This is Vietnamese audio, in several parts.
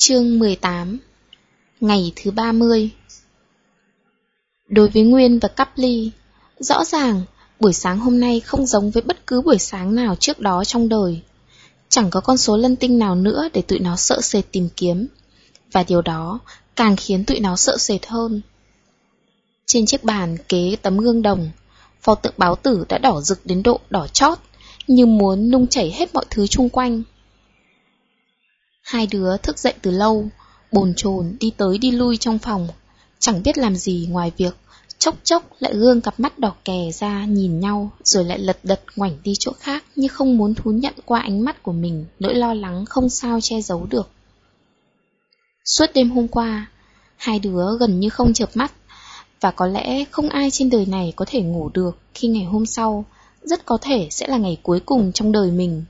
Chương 18 Ngày thứ 30 Đối với Nguyên và Cắp Ly, rõ ràng buổi sáng hôm nay không giống với bất cứ buổi sáng nào trước đó trong đời. Chẳng có con số lân tinh nào nữa để tụi nó sợ sệt tìm kiếm. Và điều đó càng khiến tụi nó sợ sệt hơn. Trên chiếc bàn kế tấm gương đồng, pho tượng báo tử đã đỏ rực đến độ đỏ chót, như muốn nung chảy hết mọi thứ chung quanh. Hai đứa thức dậy từ lâu, bồn chồn đi tới đi lui trong phòng, chẳng biết làm gì ngoài việc chốc chốc lại gương cặp mắt đỏ kè ra nhìn nhau rồi lại lật đật ngoảnh đi chỗ khác như không muốn thú nhận qua ánh mắt của mình nỗi lo lắng không sao che giấu được. Suốt đêm hôm qua, hai đứa gần như không chợp mắt và có lẽ không ai trên đời này có thể ngủ được khi ngày hôm sau rất có thể sẽ là ngày cuối cùng trong đời mình.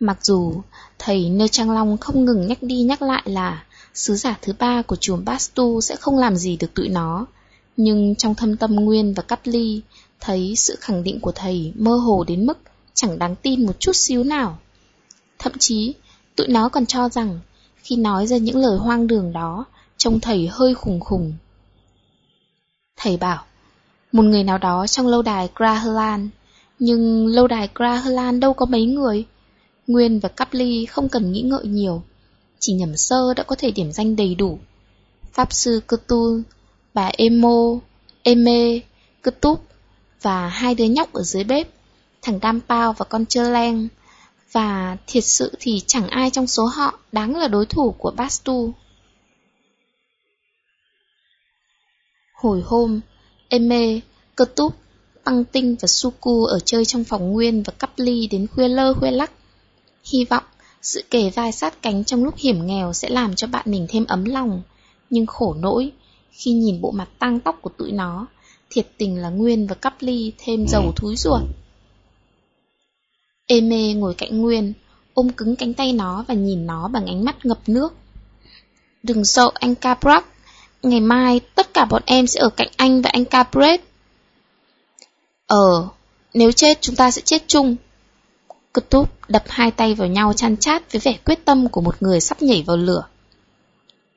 Mặc dù thầy Nơ Trang Long không ngừng nhắc đi nhắc lại là sứ giả thứ ba của chùa Bastu sẽ không làm gì được tụi nó, nhưng trong thâm tâm Nguyên và cát Ly thấy sự khẳng định của thầy mơ hồ đến mức chẳng đáng tin một chút xíu nào. Thậm chí, tụi nó còn cho rằng khi nói ra những lời hoang đường đó, trông thầy hơi khùng khùng. Thầy bảo, một người nào đó trong lâu đài Grahalan, nhưng lâu đài Grahalan đâu có mấy người. Nguyên và Cắp Ly không cần nghĩ ngợi nhiều, chỉ nhẩm sơ đã có thể điểm danh đầy đủ. Pháp sư Cơ Tu, bà Emo, Eme, Cơ Túp và hai đứa nhóc ở dưới bếp, thằng Đam Pao và con Chơ Leng. Và thiệt sự thì chẳng ai trong số họ đáng là đối thủ của Bastu. Hồi hôm, Eme, Cơ Túp, Băng Tinh và Suku ở chơi trong phòng Nguyên và Cắp Ly đến khuya lơ khuya lắc. Hy vọng sự kề vai sát cánh trong lúc hiểm nghèo sẽ làm cho bạn mình thêm ấm lòng. Nhưng khổ nỗi, khi nhìn bộ mặt tăng tóc của tụi nó, thiệt tình là Nguyên và Cắp Ly thêm dầu thúi ruột. Ê mê ngồi cạnh Nguyên, ôm cứng cánh tay nó và nhìn nó bằng ánh mắt ngập nước. Đừng sợ anh Caprak, ngày mai tất cả bọn em sẽ ở cạnh anh và anh Capret. Ờ, nếu chết chúng ta sẽ chết chung. Cơ túp đập hai tay vào nhau chăn chát với vẻ quyết tâm của một người sắp nhảy vào lửa.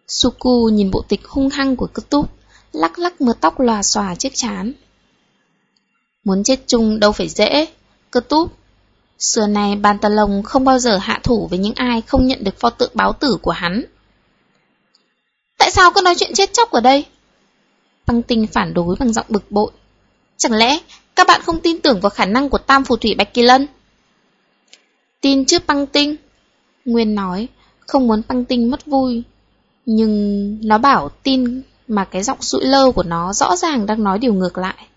Suku nhìn bộ tịch hung hăng của cơ túp, lắc lắc mưa tóc lòa xòa chiếc chán. Muốn chết chung đâu phải dễ, cơ túp. Xưa này bàn tà lồng không bao giờ hạ thủ với những ai không nhận được pho tượng báo tử của hắn. Tại sao cứ nói chuyện chết chóc ở đây? Băng tinh phản đối bằng giọng bực bội. Chẳng lẽ các bạn không tin tưởng vào khả năng của tam phù thủy Bạch Kỳ Lân? Tin chứ băng tinh. Nguyên nói, không muốn băng tinh mất vui. Nhưng nó bảo tin mà cái giọng sụi lơ của nó rõ ràng đang nói điều ngược lại.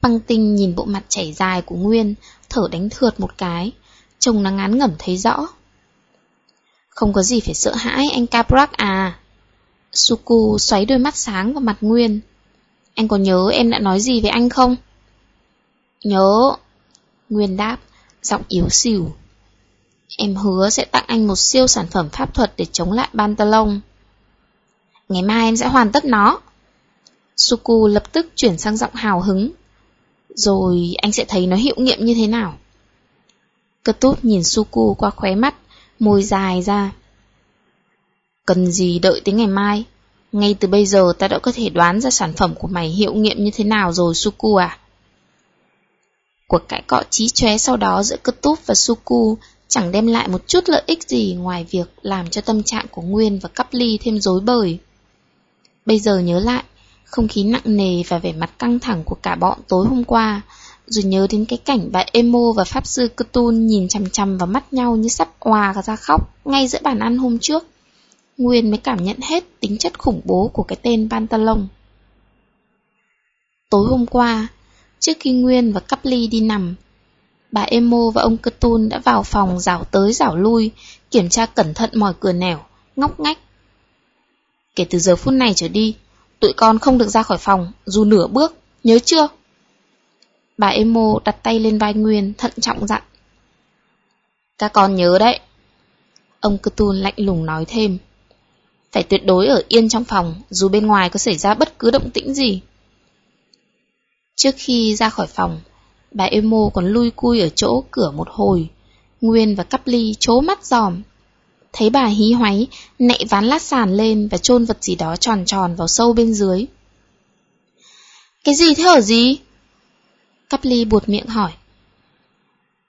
Băng tinh nhìn bộ mặt chảy dài của Nguyên, thở đánh thượt một cái, trông nó ngán ngẩm thấy rõ. Không có gì phải sợ hãi anh Caprak à. Suku xoáy đôi mắt sáng vào mặt Nguyên. Anh có nhớ em đã nói gì với anh không? Nhớ. Nguyên đáp, giọng yếu xìu. Em hứa sẽ tặng anh một siêu sản phẩm pháp thuật để chống lại Bantalon. Ngày mai em sẽ hoàn tất nó. Suku lập tức chuyển sang giọng hào hứng. Rồi anh sẽ thấy nó hiệu nghiệm như thế nào. Cơ túp nhìn Suku qua khóe mắt, môi dài ra. Cần gì đợi tới ngày mai? Ngay từ bây giờ ta đã có thể đoán ra sản phẩm của mày hiệu nghiệm như thế nào rồi Suku à? Cuộc cãi cọ trí chóe sau đó giữa Cơ Túp và Suku chẳng đem lại một chút lợi ích gì ngoài việc làm cho tâm trạng của Nguyên và Cắp Ly thêm rối bời. Bây giờ nhớ lại, không khí nặng nề và vẻ mặt căng thẳng của cả bọn tối hôm qua, rồi nhớ đến cái cảnh bà Emo và Pháp Sư Cthulhu nhìn chằm chằm vào mắt nhau như sắp hòa ra khóc ngay giữa bàn ăn hôm trước. Nguyên mới cảm nhận hết tính chất khủng bố của cái tên Pantalon. Tối hôm qua, trước khi Nguyên và Cắp Ly đi nằm, bà Emo và ông Cthulhu đã vào phòng rảo tới rảo lui, kiểm tra cẩn thận mọi cửa nẻo, ngóc ngách. Kể từ giờ phút này trở đi, tụi con không được ra khỏi phòng, dù nửa bước, nhớ chưa? Bà Emo đặt tay lên vai Nguyên, thận trọng dặn. Các con nhớ đấy. Ông Cthulhu lạnh lùng nói thêm. Phải tuyệt đối ở yên trong phòng, dù bên ngoài có xảy ra bất cứ động tĩnh gì. Trước khi ra khỏi phòng, bà Emo còn lui cui ở chỗ cửa một hồi. Nguyên và Cắp Ly chố mắt giòm. thấy bà hí hoáy, nạy ván lát sàn lên và chôn vật gì đó tròn tròn vào sâu bên dưới. Cái gì thế ở gì? Cắp ly buột miệng hỏi.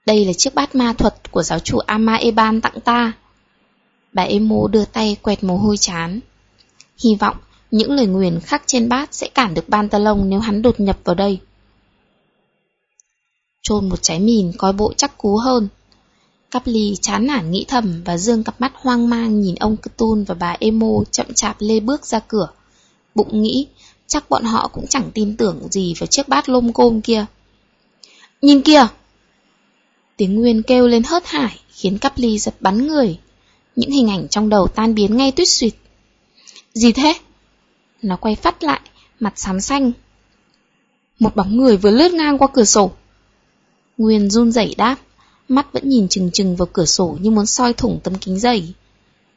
Đây là chiếc bát ma thuật của giáo chủ Ama Eban tặng ta. Bà Emo đưa tay quẹt mồ hôi chán. Hy vọng những lời nguyền khắc trên bát sẽ cản được ban talong nếu hắn đột nhập vào đây. Trôn một trái mìn coi bộ chắc cú hơn. Cắp ly chán nản nghĩ thầm và dương cặp mắt hoang mang nhìn ông Cthulhu và bà Emo chậm chạp lê bước ra cửa. Bụng nghĩ, chắc bọn họ cũng chẳng tin tưởng gì vào chiếc bát lôm côm kia. Nhìn kìa! Tiếng Nguyên kêu lên hớt hải, khiến cắp ly giật bắn người. Những hình ảnh trong đầu tan biến ngay tuyết suyệt. Gì thế? Nó quay phát lại, mặt xám xanh. Một bóng người vừa lướt ngang qua cửa sổ. Nguyên run rẩy đáp, mắt vẫn nhìn chừng chừng vào cửa sổ như muốn soi thủng tấm kính dày.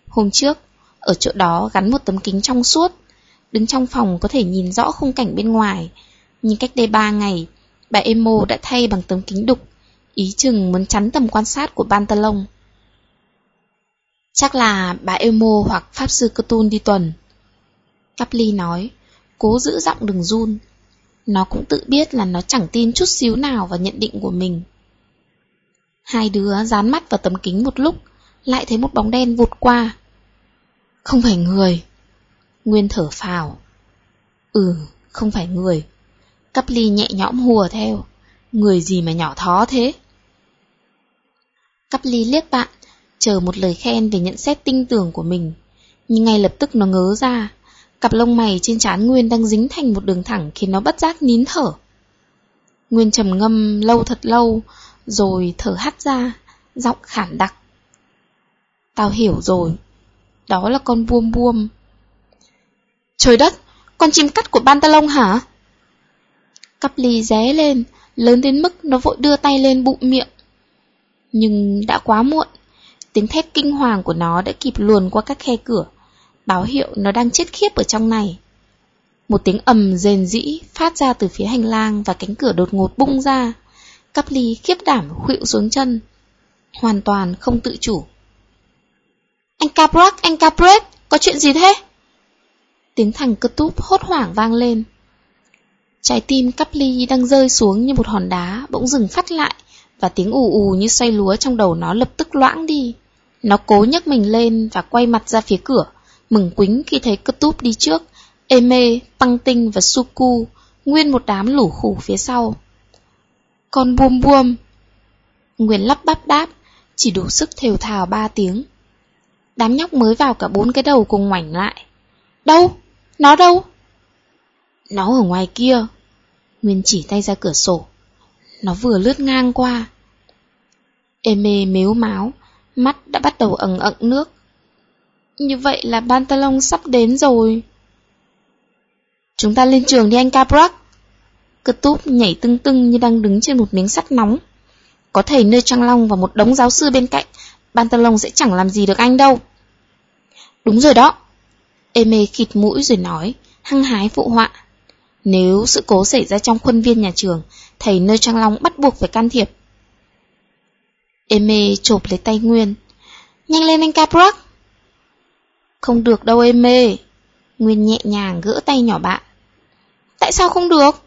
Hôm trước, ở chỗ đó gắn một tấm kính trong suốt, đứng trong phòng có thể nhìn rõ khung cảnh bên ngoài, nhưng cách đây ba ngày, bà Emo đã thay bằng tấm kính đục, ý chừng muốn chắn tầm quan sát của Bantalong. Chắc là bà Emo hoặc Pháp Sư Cthulhu đi tuần. Caply nói, cố giữ giọng đừng run. Nó cũng tự biết là nó chẳng tin chút xíu nào vào nhận định của mình. Hai đứa dán mắt vào tấm kính một lúc, lại thấy một bóng đen vụt qua. Không phải người. Nguyên thở phào. Ừ, không phải người. Cắp ly nhẹ nhõm hùa theo. Người gì mà nhỏ thó thế? Cắp ly liếc bạn, chờ một lời khen về nhận xét tinh tưởng của mình. Nhưng ngay lập tức nó ngớ ra. Cặp lông mày trên trán Nguyên đang dính thành một đường thẳng khiến nó bất giác nín thở. Nguyên trầm ngâm lâu thật lâu, rồi thở hắt ra, giọng khản đặc. Tao hiểu rồi, đó là con buông buông. Trời đất, con chim cắt của Pantalon hả? Cắp ly ré lên, lớn đến mức nó vội đưa tay lên bụng miệng. Nhưng đã quá muộn, tiếng thét kinh hoàng của nó đã kịp luồn qua các khe cửa, báo hiệu nó đang chết khiếp ở trong này. Một tiếng ầm rền rĩ phát ra từ phía hành lang và cánh cửa đột ngột bung ra. Cắp ly khiếp đảm khuỵu xuống chân, hoàn toàn không tự chủ. Anh Caprak, anh Capret, có chuyện gì thế? Tiếng thằng cơ túp hốt hoảng vang lên. Trái tim cắp ly đang rơi xuống như một hòn đá bỗng dừng phát lại và tiếng ù ù như xoay lúa trong đầu nó lập tức loãng đi. Nó cố nhấc mình lên và quay mặt ra phía cửa, mừng quính khi thấy cơ túp đi trước, Eme, Tăng Tinh và Suku, nguyên một đám lủ khủ phía sau. Con buông buông. Nguyên lắp bắp đáp, chỉ đủ sức thều thào ba tiếng. Đám nhóc mới vào cả bốn cái đầu cùng ngoảnh lại. Đâu? Nó đâu? Nó ở ngoài kia. Nguyên chỉ tay ra cửa sổ. Nó vừa lướt ngang qua. Eme mếu máu, mắt đã bắt đầu ẩn ẩn nước. Như vậy là Pantalon sắp đến rồi. Chúng ta lên trường đi anh Caprac. Cơ túp nhảy tưng tưng như đang đứng trên một miếng sắt nóng. Có thầy nơi trăng long và một đống giáo sư bên cạnh, Pantalon sẽ chẳng làm gì được anh đâu. Đúng rồi đó. Eme khịt mũi rồi nói, hăng hái phụ họa. Nếu sự cố xảy ra trong khuôn viên nhà trường, thầy nơi Trang Long bắt buộc phải can thiệp. Eme chộp lấy tay Nguyên. Nhanh lên anh Caprac! Không được đâu Eme. Nguyên nhẹ nhàng gỡ tay nhỏ bạn. Tại sao không được?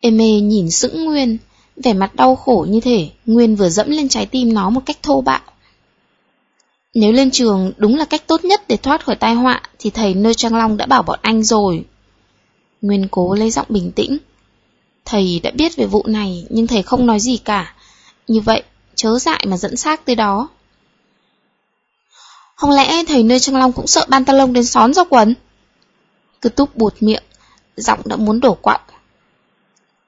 Em mê nhìn sững Nguyên, vẻ mặt đau khổ như thể Nguyên vừa dẫm lên trái tim nó một cách thô bạo. Nếu lên trường đúng là cách tốt nhất để thoát khỏi tai họa thì thầy nơi Trang Long đã bảo bọn anh rồi. Nguyên cố lấy giọng bình tĩnh. Thầy đã biết về vụ này nhưng thầy không nói gì cả. Như vậy, chớ dại mà dẫn xác tới đó. Không lẽ thầy nơi trong Long cũng sợ ban ta lông đến xón ra quần? Cứ túc buột miệng, giọng đã muốn đổ quặn.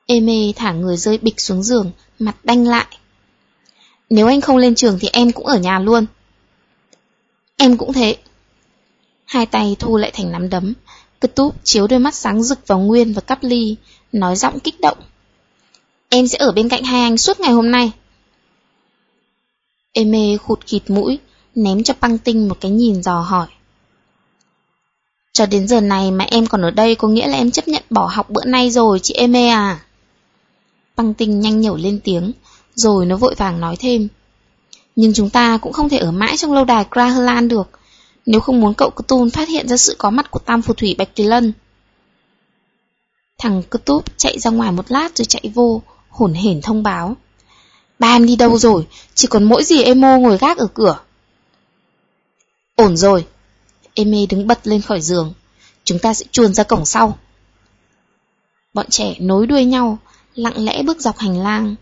Ê mê thả người rơi bịch xuống giường, mặt đanh lại. Nếu anh không lên trường thì em cũng ở nhà luôn. Em cũng thế. Hai tay thu lại thành nắm đấm, cứ túp chiếu đôi mắt sáng rực vào Nguyên và Cắp Ly, nói giọng kích động. Em sẽ ở bên cạnh hai anh suốt ngày hôm nay. Eme khụt khịt mũi, ném cho băng tinh một cái nhìn dò hỏi. Cho đến giờ này mà em còn ở đây có nghĩa là em chấp nhận bỏ học bữa nay rồi chị Eme à? Băng tinh nhanh nhẩu lên tiếng, rồi nó vội vàng nói thêm. Nhưng chúng ta cũng không thể ở mãi trong lâu đài Grahalan được, nếu không muốn cậu Cthulhu phát hiện ra sự có mặt của tam phù thủy Bạch Kỳ Lân. Thằng Cthulhu chạy ra ngoài một lát rồi chạy vô, hổn hển thông báo. Ba em đi đâu rồi, chỉ còn mỗi gì Emo ngồi gác ở cửa. Ổn rồi. Eme đứng bật lên khỏi giường. Chúng ta sẽ chuồn ra cổng sau. Bọn trẻ nối đuôi nhau, lặng lẽ bước dọc hành lang.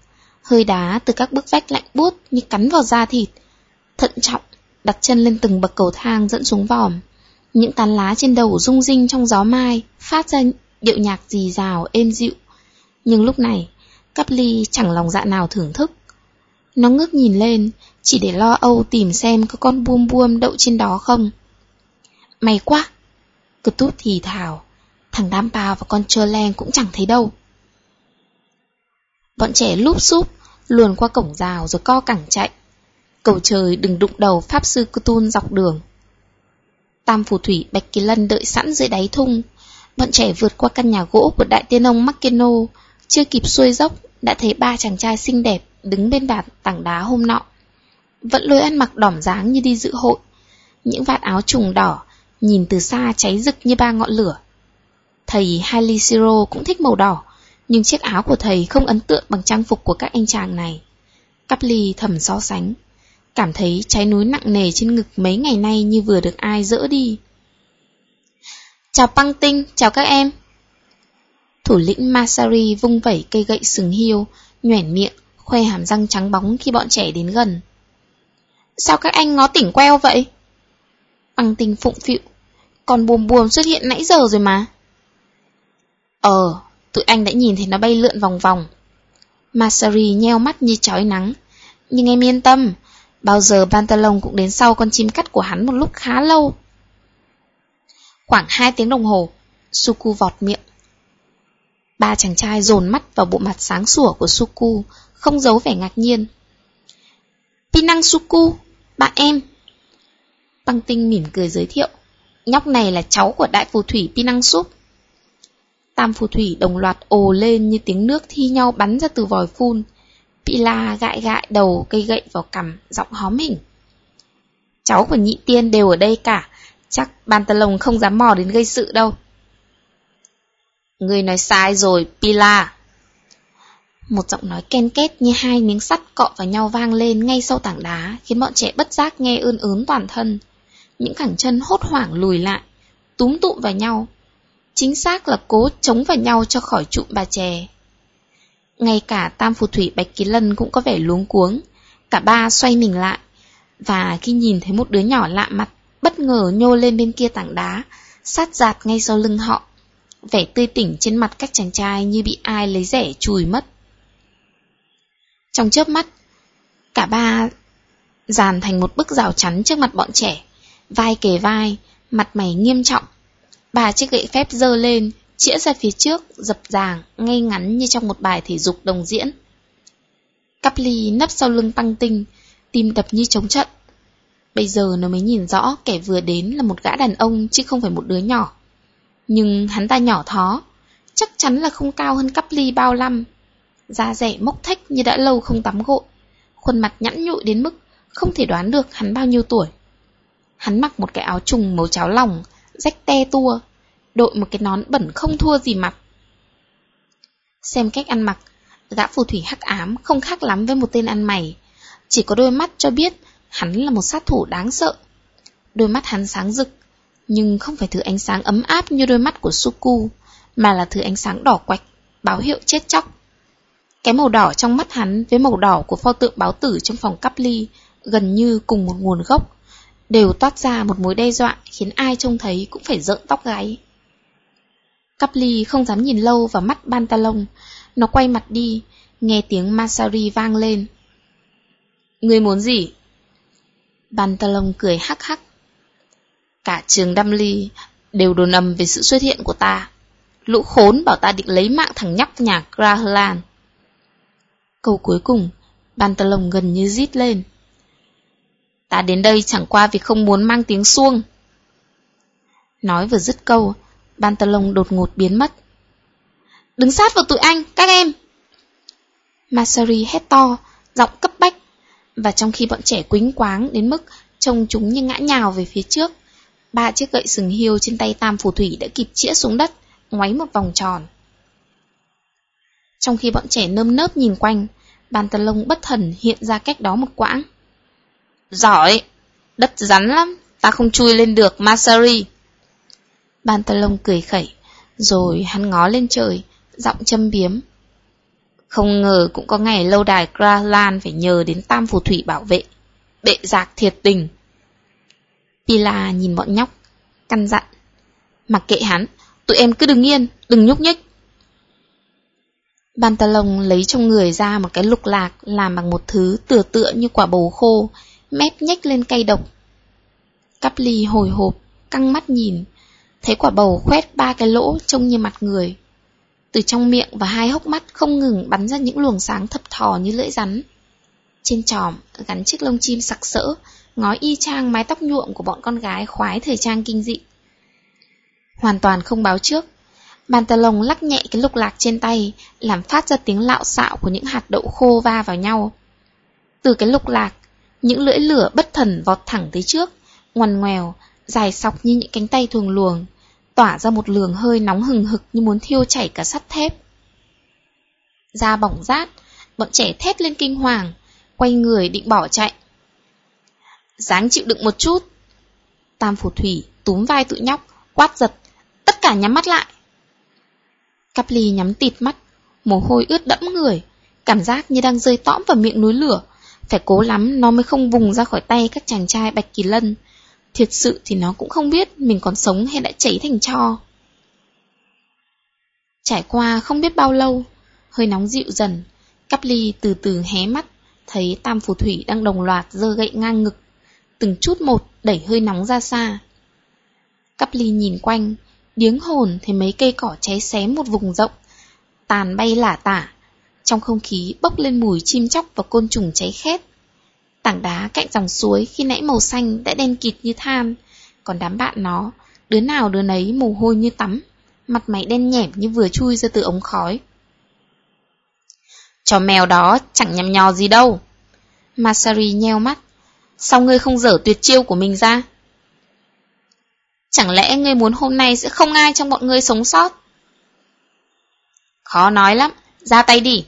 Hơi đá từ các bức vách lạnh buốt như cắn vào da thịt. Thận trọng, đặt chân lên từng bậc cầu thang dẫn xuống vòm. Những tán lá trên đầu rung rinh trong gió mai, phát ra điệu nhạc dì rào, êm dịu. Nhưng lúc này, Cắp ly chẳng lòng dạ nào thưởng thức. Nó ngước nhìn lên, chỉ để lo âu tìm xem có con buông buông đậu trên đó không. May quá! Cực tút thì thảo, thằng đám bao và con trơ len cũng chẳng thấy đâu. Bọn trẻ lúp xúp, luồn qua cổng rào rồi co cẳng chạy. Cầu trời đừng đụng đầu Pháp Sư Cthulhu dọc đường. Tam phù thủy Bạch Kỳ Lân đợi sẵn dưới đáy thung. Bọn trẻ vượt qua căn nhà gỗ của đại tiên ông Makeno, chưa kịp xuôi dốc đã thấy ba chàng trai xinh đẹp đứng bên đàn tảng đá hôm nọ. Vẫn lôi ăn mặc đỏm dáng như đi dự hội. Những vạt áo trùng đỏ, nhìn từ xa cháy rực như ba ngọn lửa. Thầy Haliciro cũng thích màu đỏ, nhưng chiếc áo của thầy không ấn tượng bằng trang phục của các anh chàng này. Cắp ly thầm so sánh, cảm thấy trái núi nặng nề trên ngực mấy ngày nay như vừa được ai dỡ đi. Chào Păng Tinh, chào các em. Thủ lĩnh Masari vung vẩy cây gậy sừng hiêu, nhoẻn miệng, khoe hàm răng trắng bóng khi bọn trẻ đến gần. Sao các anh ngó tỉnh queo vậy? Băng tình phụng phịu, còn buồm buồm xuất hiện nãy giờ rồi mà. Ờ, tụi anh đã nhìn thấy nó bay lượn vòng vòng. Masari nheo mắt như chói nắng. Nhưng em yên tâm, bao giờ Pantalon cũng đến sau con chim cắt của hắn một lúc khá lâu. Khoảng hai tiếng đồng hồ, Suku vọt miệng. Ba chàng trai dồn mắt vào bộ mặt sáng sủa của Suku, không giấu vẻ ngạc nhiên. Pinang Suku, bạn em. Băng tinh mỉm cười giới thiệu. Nhóc này là cháu của đại phù thủy Pinang Sup. Tam phù thủy đồng loạt ồ lên như tiếng nước thi nhau bắn ra từ vòi phun. Pila gãi gãi đầu cây gậy vào cằm, giọng hóm hình. Cháu của nhị tiên đều ở đây cả, chắc bàn tà lồng không dám mò đến gây sự đâu. Người nói sai rồi, Pila. Một giọng nói ken két như hai miếng sắt cọ vào nhau vang lên ngay sau tảng đá, khiến bọn trẻ bất giác nghe ươn ớn toàn thân. Những cẳng chân hốt hoảng lùi lại, túm tụm vào nhau. Chính xác là cố chống vào nhau cho khỏi trụm bà chè. Ngay cả tam phù thủy Bạch Kỳ Lân cũng có vẻ luống cuống. Cả ba xoay mình lại. Và khi nhìn thấy một đứa nhỏ lạ mặt, bất ngờ nhô lên bên kia tảng đá, sát giạt ngay sau lưng họ. Vẻ tươi tỉnh trên mặt các chàng trai như bị ai lấy rẻ chùi mất. Trong chớp mắt, cả ba dàn thành một bức rào chắn trước mặt bọn trẻ, vai kề vai, mặt mày nghiêm trọng. Ba chiếc gậy phép dơ lên, chĩa ra phía trước, dập dàng, ngay ngắn như trong một bài thể dục đồng diễn. Cắp ly nấp sau lưng tăng tinh, tim đập như chống trận. Bây giờ nó mới nhìn rõ kẻ vừa đến là một gã đàn ông chứ không phải một đứa nhỏ. Nhưng hắn ta nhỏ thó, chắc chắn là không cao hơn cắp ly bao năm. Da rẻ mốc thách như đã lâu không tắm gội, khuôn mặt nhẵn nhụi đến mức không thể đoán được hắn bao nhiêu tuổi. Hắn mặc một cái áo trùng màu cháo lòng, rách te tua, đội một cái nón bẩn không thua gì mặt. Xem cách ăn mặc, gã phù thủy hắc ám không khác lắm với một tên ăn mày, chỉ có đôi mắt cho biết hắn là một sát thủ đáng sợ. Đôi mắt hắn sáng rực, nhưng không phải thứ ánh sáng ấm áp như đôi mắt của Suku, mà là thứ ánh sáng đỏ quạch, báo hiệu chết chóc. Cái màu đỏ trong mắt hắn với màu đỏ của pho tượng báo tử trong phòng cắp ly gần như cùng một nguồn gốc, đều toát ra một mối đe dọa khiến ai trông thấy cũng phải rợn tóc gáy. Cắp ly không dám nhìn lâu vào mắt bantalong nó quay mặt đi, nghe tiếng Masari vang lên. Người muốn gì? bantalong cười hắc hắc. Cả trường đăm ly đều đồn ầm về sự xuất hiện của ta. Lũ khốn bảo ta định lấy mạng thằng nhóc nhà Grahlan. Câu cuối cùng, Bantalon gần như rít lên. Ta đến đây chẳng qua vì không muốn mang tiếng xuông. Nói vừa dứt câu, Bantalon đột ngột biến mất. Đứng sát vào tụi anh, các em! Masari hét to, giọng cấp bách, Và trong khi bọn trẻ quính quáng đến mức trông chúng như ngã nhào về phía trước, ba chiếc gậy sừng hiêu trên tay tam phù thủy đã kịp chĩa xuống đất, ngoáy một vòng tròn. Trong khi bọn trẻ nơm nớp nhìn quanh, bàn tần lông bất thần hiện ra cách đó một quãng. Giỏi! Đất rắn lắm, ta không chui lên được Masari. Bàn tần lông cười khẩy, rồi hắn ngó lên trời, giọng châm biếm. Không ngờ cũng có ngày lâu đài Kralan phải nhờ đến tam phù thủy bảo vệ. Bệ giạc thiệt tình. Pila nhìn bọn nhóc, căn dặn. Mặc kệ hắn, tụi em cứ đừng yên, đừng nhúc nhích. Bantalon lấy trong người ra một cái lục lạc làm bằng một thứ tựa tựa như quả bầu khô, mép nhếch lên cay độc. Cắp ly hồi hộp, căng mắt nhìn, thấy quả bầu khoét ba cái lỗ trông như mặt người. Từ trong miệng và hai hốc mắt không ngừng bắn ra những luồng sáng thập thò như lưỡi rắn. Trên tròm gắn chiếc lông chim sặc sỡ, ngói y chang mái tóc nhuộm của bọn con gái khoái thời trang kinh dị. Hoàn toàn không báo trước, bàn tà lồng lắc nhẹ cái lục lạc trên tay, làm phát ra tiếng lạo xạo của những hạt đậu khô va vào nhau. Từ cái lục lạc, những lưỡi lửa bất thần vọt thẳng tới trước, ngoằn ngoèo, dài sọc như những cánh tay thường luồng, tỏa ra một luồng hơi nóng hừng hực như muốn thiêu chảy cả sắt thép. Da bỏng rát, bọn trẻ thét lên kinh hoàng, quay người định bỏ chạy. Dáng chịu đựng một chút. Tam phù thủy túm vai tụi nhóc, quát giật, tất cả nhắm mắt lại. Cắp ly nhắm tịt mắt, mồ hôi ướt đẫm người, cảm giác như đang rơi tõm vào miệng núi lửa. Phải cố lắm nó mới không vùng ra khỏi tay các chàng trai bạch kỳ lân. Thiệt sự thì nó cũng không biết mình còn sống hay đã cháy thành cho. Trải qua không biết bao lâu, hơi nóng dịu dần, cắp ly từ từ hé mắt, thấy tam phù thủy đang đồng loạt giơ gậy ngang ngực, từng chút một đẩy hơi nóng ra xa. Cắp ly nhìn quanh, điếng hồn thấy mấy cây cỏ cháy xém một vùng rộng, tàn bay lả tả, trong không khí bốc lên mùi chim chóc và côn trùng cháy khét. Tảng đá cạnh dòng suối khi nãy màu xanh đã đen kịt như than, còn đám bạn nó, đứa nào đứa nấy mồ hôi như tắm, mặt mày đen nhẻm như vừa chui ra từ ống khói. Chó mèo đó chẳng nhằm nhò gì đâu. Masari nheo mắt. Sao ngươi không dở tuyệt chiêu của mình ra? Chẳng lẽ ngươi muốn hôm nay sẽ không ai trong bọn ngươi sống sót? Khó nói lắm, ra tay đi.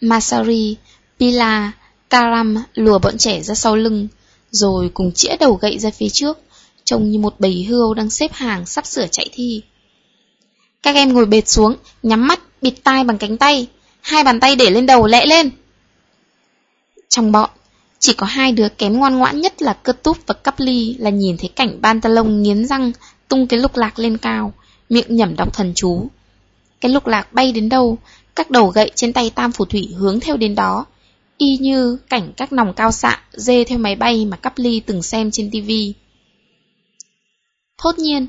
Masari, Pila, Karam lùa bọn trẻ ra sau lưng, rồi cùng chĩa đầu gậy ra phía trước, trông như một bầy hươu đang xếp hàng sắp sửa chạy thi. Các em ngồi bệt xuống, nhắm mắt, bịt tai bằng cánh tay, hai bàn tay để lên đầu lẹ lên. Trong bọn, chỉ có hai đứa kém ngoan ngoãn nhất là cơ túp và cắp ly là nhìn thấy cảnh Pantalon nghiến răng, tung cái lục lạc lên cao, miệng nhẩm đọc thần chú. Cái lục lạc bay đến đâu, các đầu gậy trên tay tam phù thủy hướng theo đến đó, y như cảnh các nòng cao xạ dê theo máy bay mà cắp ly từng xem trên tivi. Thốt nhiên,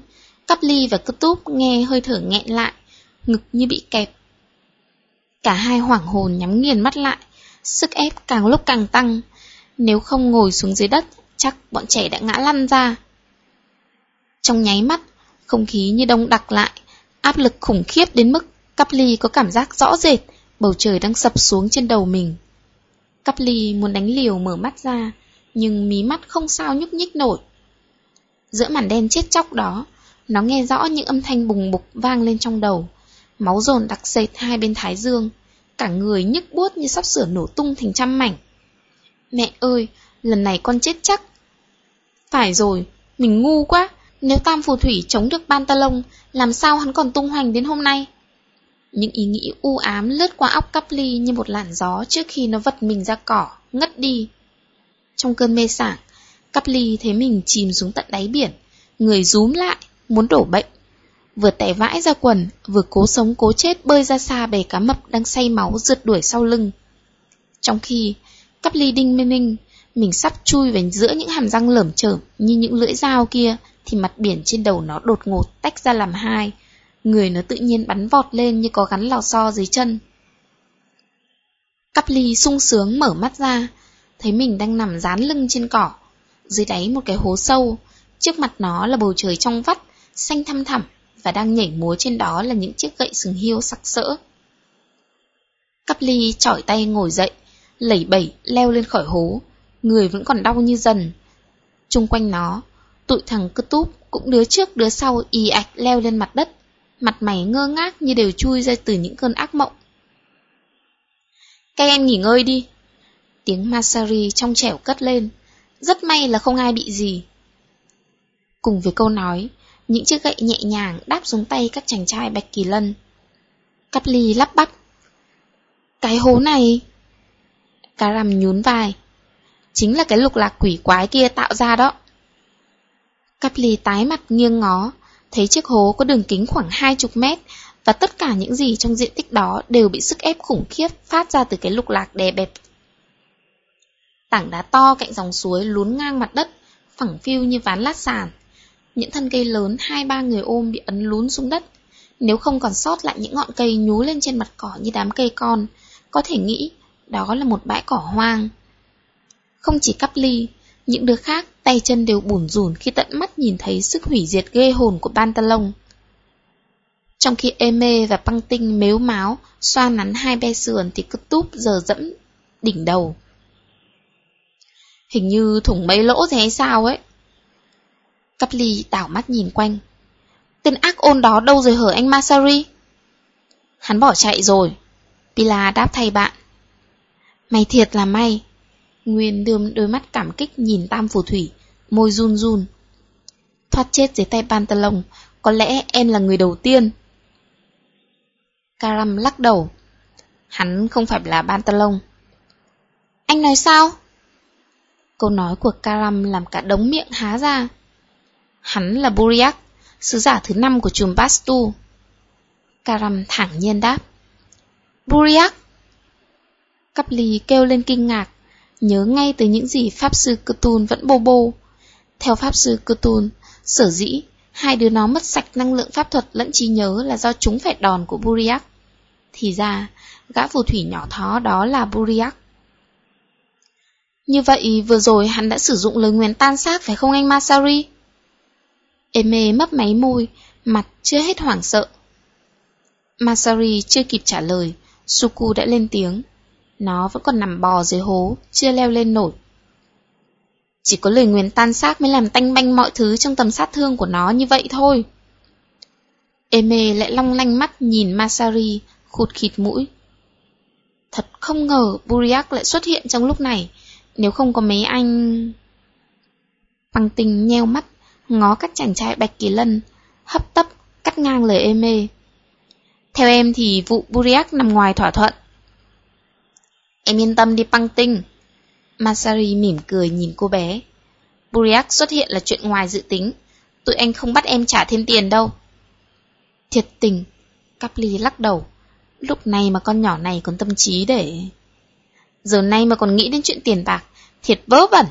cắp ly và cơ túp nghe hơi thở nghẹn lại, ngực như bị kẹp. Cả hai hoảng hồn nhắm nghiền mắt lại, sức ép càng lúc càng tăng, nếu không ngồi xuống dưới đất, chắc bọn trẻ đã ngã lăn ra. Trong nháy mắt, không khí như đông đặc lại, áp lực khủng khiếp đến mức cắp ly có cảm giác rõ rệt, bầu trời đang sập xuống trên đầu mình. Cắp ly muốn đánh liều mở mắt ra, nhưng mí mắt không sao nhúc nhích nổi. Giữa màn đen chết chóc đó, nó nghe rõ những âm thanh bùng bục vang lên trong đầu. Máu dồn đặc sệt hai bên thái dương, cả người nhức buốt như sắp sửa nổ tung thành trăm mảnh. Mẹ ơi, lần này con chết chắc. Phải rồi, mình ngu quá, nếu tam phù thủy chống được ban ta lông, làm sao hắn còn tung hoành đến hôm nay? Những ý nghĩ u ám lướt qua óc cắp ly như một làn gió trước khi nó vật mình ra cỏ, ngất đi. Trong cơn mê sảng, cắp ly thấy mình chìm xuống tận đáy biển, người rúm lại, muốn đổ bệnh. Vừa tẻ vãi ra quần, vừa cố sống cố chết bơi ra xa bề cá mập đang say máu rượt đuổi sau lưng. Trong khi Cắp ly đinh mê minh, mình sắp chui vào giữa những hàm răng lởm chởm như những lưỡi dao kia, thì mặt biển trên đầu nó đột ngột tách ra làm hai. Người nó tự nhiên bắn vọt lên như có gắn lò xo dưới chân. Cắp ly sung sướng mở mắt ra, thấy mình đang nằm dán lưng trên cỏ, dưới đáy một cái hố sâu, trước mặt nó là bầu trời trong vắt, xanh thăm thẳm, và đang nhảy múa trên đó là những chiếc gậy sừng hiêu sặc sỡ. Cắp ly chỏi tay ngồi dậy, lẩy bẩy leo lên khỏi hố, người vẫn còn đau như dần. Trung quanh nó, tụi thằng cứ túp cũng đứa trước đứa sau y ạch leo lên mặt đất, mặt mày ngơ ngác như đều chui ra từ những cơn ác mộng. Các em nghỉ ngơi đi. Tiếng Masari trong trẻo cất lên, rất may là không ai bị gì. Cùng với câu nói, những chiếc gậy nhẹ nhàng đáp xuống tay các chàng trai Bạch Kỳ Lân. Cắt ly lắp bắp. Cái hố này... Cá rằm nhún vai. Chính là cái lục lạc quỷ quái kia tạo ra đó. Cắp lì tái mặt nghiêng ngó, thấy chiếc hố có đường kính khoảng hai chục mét và tất cả những gì trong diện tích đó đều bị sức ép khủng khiếp phát ra từ cái lục lạc đè bẹp. Tảng đá to cạnh dòng suối lún ngang mặt đất, phẳng phiu như ván lát sàn. Những thân cây lớn hai ba người ôm bị ấn lún xuống đất. Nếu không còn sót lại những ngọn cây nhú lên trên mặt cỏ như đám cây con, có thể nghĩ đó là một bãi cỏ hoang. Không chỉ cắp ly, những đứa khác tay chân đều bủn rủn khi tận mắt nhìn thấy sức hủy diệt ghê hồn của Pantalon. Trong khi Eme và Băng Tinh mếu máo, xoa nắn hai be sườn thì cứ túp giờ dẫm đỉnh đầu. Hình như thủng mấy lỗ thế sao ấy. Cắp ly đảo mắt nhìn quanh. Tên ác ôn đó đâu rồi hở anh Masari? Hắn bỏ chạy rồi. Pila đáp thay bạn. Mày thiệt là may. Nguyên đưa đôi mắt cảm kích nhìn tam phù thủy, môi run run. Thoát chết dưới tay Pantalon, có lẽ em là người đầu tiên. Karam lắc đầu. Hắn không phải là Pantalon. Anh nói sao? Câu nói của Karam làm cả đống miệng há ra. Hắn là Buriak, sứ giả thứ năm của chùm Bastu. Karam thẳng nhiên đáp. Buriak! Cắp lì kêu lên kinh ngạc, nhớ ngay từ những gì Pháp Sư Cthulhu vẫn bô bô. Theo Pháp Sư Cthulhu, sở dĩ hai đứa nó mất sạch năng lượng pháp thuật lẫn trí nhớ là do chúng phải đòn của Buriak. Thì ra, gã phù thủy nhỏ thó đó là Buriak. Như vậy vừa rồi hắn đã sử dụng lời nguyền tan xác phải không anh Masari? Eme mấp máy môi, mặt chưa hết hoảng sợ. Masari chưa kịp trả lời, Suku đã lên tiếng. Nó vẫn còn nằm bò dưới hố, chưa leo lên nổi. Chỉ có lời nguyền tan xác mới làm tanh banh mọi thứ trong tầm sát thương của nó như vậy thôi. Eme lại long lanh mắt nhìn Masari, khụt khịt mũi. Thật không ngờ Buriak lại xuất hiện trong lúc này, nếu không có mấy anh... Bằng tình nheo mắt, ngó các chàng trai bạch kỳ lân, hấp tấp, cắt ngang lời Eme. Theo em thì vụ Buriak nằm ngoài thỏa thuận. Em yên tâm đi băng tinh. Masari mỉm cười nhìn cô bé. Buriak xuất hiện là chuyện ngoài dự tính. Tụi anh không bắt em trả thêm tiền đâu. Thiệt tình. Capli lắc đầu. Lúc này mà con nhỏ này còn tâm trí để... Giờ nay mà còn nghĩ đến chuyện tiền bạc, thiệt vớ vẩn.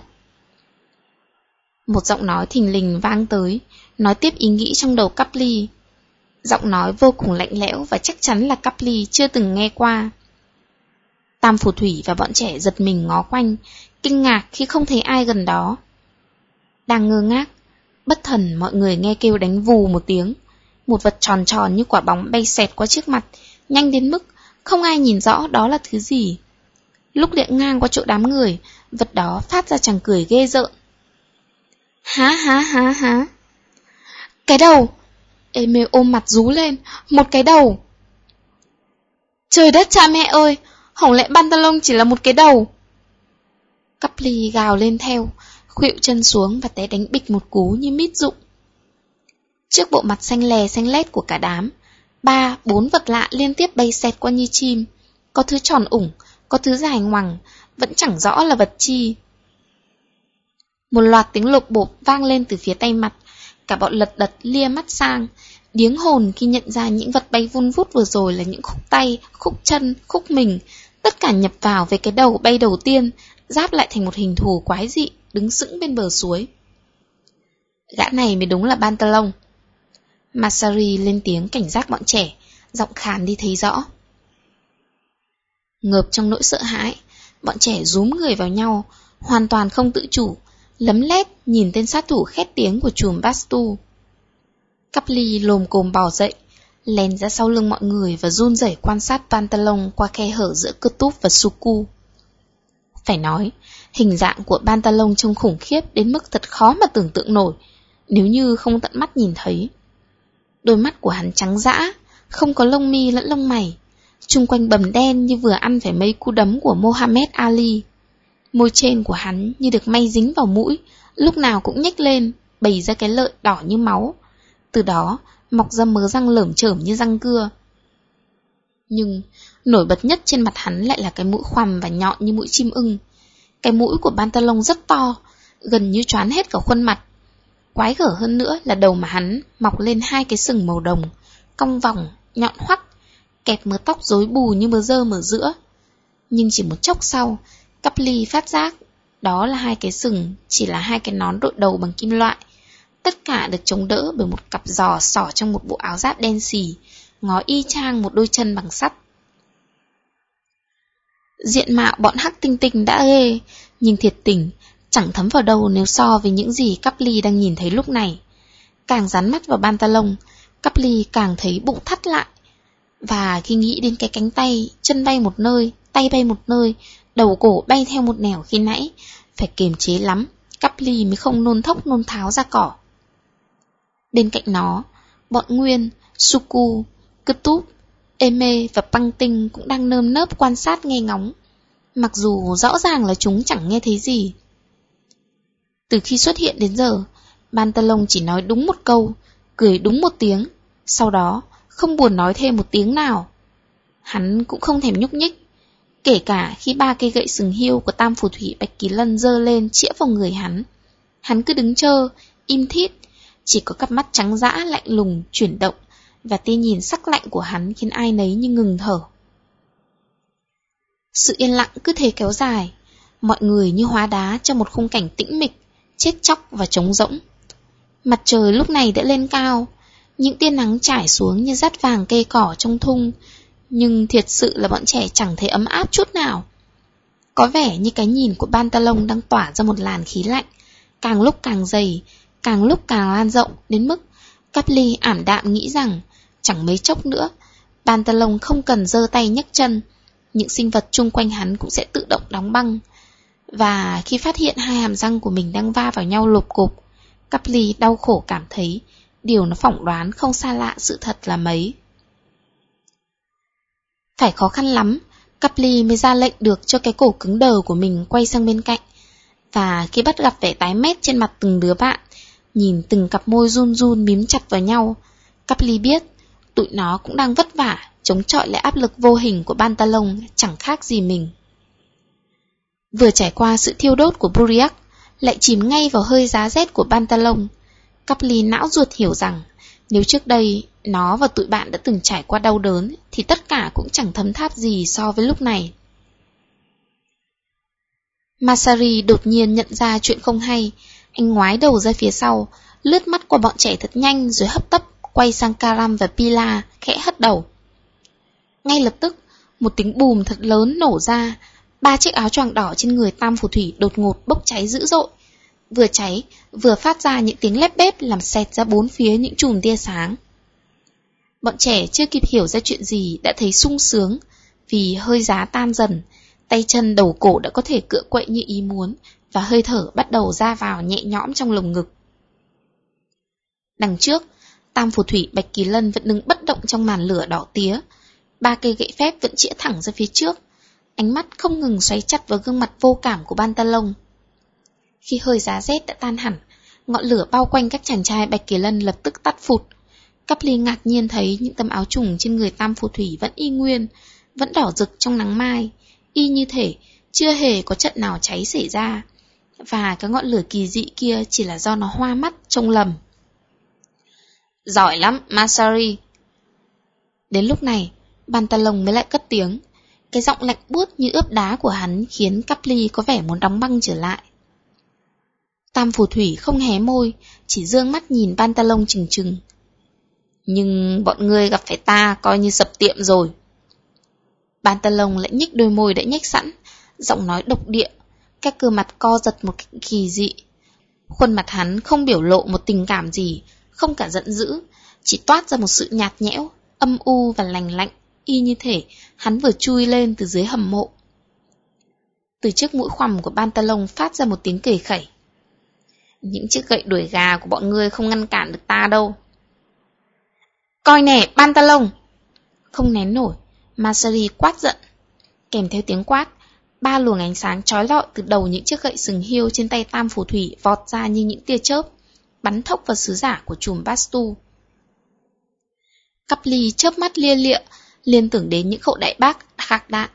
Một giọng nói thình lình vang tới, nói tiếp ý nghĩ trong đầu Capli. Giọng nói vô cùng lạnh lẽo và chắc chắn là Capli chưa từng nghe qua. Tam phù thủy và bọn trẻ giật mình ngó quanh, kinh ngạc khi không thấy ai gần đó. Đang ngơ ngác, bất thần mọi người nghe kêu đánh vù một tiếng. Một vật tròn tròn như quả bóng bay xẹt qua trước mặt, nhanh đến mức không ai nhìn rõ đó là thứ gì. Lúc điện ngang qua chỗ đám người, vật đó phát ra chàng cười ghê rợn. Há há há há. Cái đầu! Emil ôm mặt rú lên, một cái đầu. Trời đất cha mẹ ơi, hỏng lẽ Pantalon chỉ là một cái đầu. Cắp ly gào lên theo, khuỵu chân xuống và té đánh bịch một cú như mít rụng. Trước bộ mặt xanh lè xanh lét của cả đám, ba, bốn vật lạ liên tiếp bay xẹt qua như chim. Có thứ tròn ủng, có thứ dài ngoằng, vẫn chẳng rõ là vật chi. Một loạt tiếng lục bộp vang lên từ phía tay mặt, cả bọn lật đật lia mắt sang, điếng hồn khi nhận ra những vật bay vun vút vừa rồi là những khúc tay, khúc chân, khúc mình, tất cả nhập vào về cái đầu bay đầu tiên, giáp lại thành một hình thù quái dị, đứng sững bên bờ suối. Gã này mới đúng là Bantalon. Masari lên tiếng cảnh giác bọn trẻ, giọng khàn đi thấy rõ. Ngợp trong nỗi sợ hãi, bọn trẻ rúm người vào nhau, hoàn toàn không tự chủ, lấm lét nhìn tên sát thủ khét tiếng của chùm Bastu. Cắp ly lồm cồm bò dậy, lèn ra sau lưng mọi người và run rẩy quan sát Pantalon qua khe hở giữa cơ túp và Suku. Phải nói, hình dạng của Pantalon trông khủng khiếp đến mức thật khó mà tưởng tượng nổi, nếu như không tận mắt nhìn thấy. Đôi mắt của hắn trắng dã, không có lông mi lẫn lông mày, chung quanh bầm đen như vừa ăn phải mấy cú đấm của Mohammed Ali. Môi trên của hắn như được may dính vào mũi, lúc nào cũng nhếch lên, bày ra cái lợi đỏ như máu. Từ đó, mọc ra mớ răng lởm chởm như răng cưa. Nhưng, nổi bật nhất trên mặt hắn lại là cái mũi khoằm và nhọn như mũi chim ưng. Cái mũi của Pantalon rất to, gần như choán hết cả khuôn mặt. Quái gở hơn nữa là đầu mà hắn mọc lên hai cái sừng màu đồng, cong vòng, nhọn hoắt, kẹp mớ tóc rối bù như mớ dơ mở giữa. Nhưng chỉ một chốc sau, cắp ly phát giác, đó là hai cái sừng, chỉ là hai cái nón đội đầu bằng kim loại. Tất cả được chống đỡ bởi một cặp giò sỏ trong một bộ áo giáp đen xì, ngó y chang một đôi chân bằng sắt. Diện mạo bọn hắc tinh tinh đã ghê, nhưng thiệt tình, chẳng thấm vào đâu nếu so với những gì cắp ly đang nhìn thấy lúc này. Càng dán mắt vào ban ta lông, cắp ly càng thấy bụng thắt lại. Và khi nghĩ đến cái cánh tay, chân bay một nơi, tay bay một nơi, đầu cổ bay theo một nẻo khi nãy, phải kiềm chế lắm, cắp ly mới không nôn thốc nôn tháo ra cỏ. Bên cạnh nó, bọn Nguyên, Suku, Cơ Túp, Eme và Băng Tinh cũng đang nơm nớp quan sát nghe ngóng. Mặc dù rõ ràng là chúng chẳng nghe thấy gì. Từ khi xuất hiện đến giờ, Bantalong chỉ nói đúng một câu, cười đúng một tiếng, sau đó không buồn nói thêm một tiếng nào. Hắn cũng không thèm nhúc nhích, kể cả khi ba cây gậy sừng hiêu của Tam Phù Thủy Bạch Kỳ Lân dơ lên chĩa vào người hắn. Hắn cứ đứng chơ, im thít, chỉ có cặp mắt trắng dã lạnh lùng chuyển động và tia nhìn sắc lạnh của hắn khiến ai nấy như ngừng thở. Sự yên lặng cứ thế kéo dài, mọi người như hóa đá trong một khung cảnh tĩnh mịch, chết chóc và trống rỗng. Mặt trời lúc này đã lên cao, những tia nắng trải xuống như rát vàng cây cỏ trong thung, nhưng thiệt sự là bọn trẻ chẳng thấy ấm áp chút nào. Có vẻ như cái nhìn của ban ta lông đang tỏa ra một làn khí lạnh, càng lúc càng dày, càng lúc càng lan rộng đến mức Cáp ly ảm đạm nghĩ rằng chẳng mấy chốc nữa, Pantalon không cần giơ tay nhấc chân, những sinh vật chung quanh hắn cũng sẽ tự động đóng băng. Và khi phát hiện hai hàm răng của mình đang va vào nhau lộp cục, Cáp ly đau khổ cảm thấy điều nó phỏng đoán không xa lạ sự thật là mấy. Phải khó khăn lắm, Cáp ly mới ra lệnh được cho cái cổ cứng đờ của mình quay sang bên cạnh. Và khi bắt gặp vẻ tái mét trên mặt từng đứa bạn, nhìn từng cặp môi run run mím chặt vào nhau, Cắp ly biết tụi nó cũng đang vất vả chống chọi lại áp lực vô hình của Bantalong chẳng khác gì mình. Vừa trải qua sự thiêu đốt của Buriak, lại chìm ngay vào hơi giá rét của Bantalong. ta. Cắp ly não ruột hiểu rằng, nếu trước đây nó và tụi bạn đã từng trải qua đau đớn, thì tất cả cũng chẳng thấm tháp gì so với lúc này. Masari đột nhiên nhận ra chuyện không hay, anh ngoái đầu ra phía sau, lướt mắt qua bọn trẻ thật nhanh rồi hấp tấp quay sang Karam và Pila, khẽ hất đầu. Ngay lập tức, một tiếng bùm thật lớn nổ ra, ba chiếc áo choàng đỏ trên người Tam Phù Thủy đột ngột bốc cháy dữ dội. Vừa cháy, vừa phát ra những tiếng lép bếp làm xẹt ra bốn phía những chùm tia sáng. Bọn trẻ chưa kịp hiểu ra chuyện gì đã thấy sung sướng, vì hơi giá tan dần, tay chân đầu cổ đã có thể cựa quậy như ý muốn, và hơi thở bắt đầu ra vào nhẹ nhõm trong lồng ngực. Đằng trước, Tam phù thủy Bạch Kỳ Lân vẫn đứng bất động trong màn lửa đỏ tía. Ba cây gậy phép vẫn chĩa thẳng ra phía trước. Ánh mắt không ngừng xoáy chặt vào gương mặt vô cảm của ban ta lông. Khi hơi giá rét đã tan hẳn, ngọn lửa bao quanh các chàng trai Bạch Kỳ Lân lập tức tắt phụt. Cắp ly ngạc nhiên thấy những tấm áo trùng trên người tam phù thủy vẫn y nguyên, vẫn đỏ rực trong nắng mai, y như thể chưa hề có trận nào cháy xảy ra. Và cái ngọn lửa kỳ dị kia chỉ là do nó hoa mắt trông lầm. Giỏi lắm, Masari. Đến lúc này, Bantalon mới lại cất tiếng. Cái giọng lạnh buốt như ướp đá của hắn khiến Capli có vẻ muốn đóng băng trở lại. Tam phù thủy không hé môi, chỉ dương mắt nhìn Bantalon chừng chừng. Nhưng bọn ngươi gặp phải ta coi như sập tiệm rồi. Bantalon lại nhích đôi môi đã nhếch sẵn, giọng nói độc địa, các cơ mặt co giật một cách kỳ dị. Khuôn mặt hắn không biểu lộ một tình cảm gì, không cả giận dữ, chỉ toát ra một sự nhạt nhẽo, âm u và lành lạnh, y như thể hắn vừa chui lên từ dưới hầm mộ. Từ chiếc mũi khoằm của Pantalon phát ra một tiếng kể khẩy. Những chiếc gậy đuổi gà của bọn ngươi không ngăn cản được ta đâu. Coi nè, Pantalon! Không nén nổi, Masari quát giận. Kèm theo tiếng quát, ba luồng ánh sáng trói lọi từ đầu những chiếc gậy sừng hiêu trên tay tam phù thủy vọt ra như những tia chớp, bắn thốc vào sứ giả của chùm Bastu. Cắp ly chớp mắt lia lịa, liên tưởng đến những khẩu đại bác khạc đạn.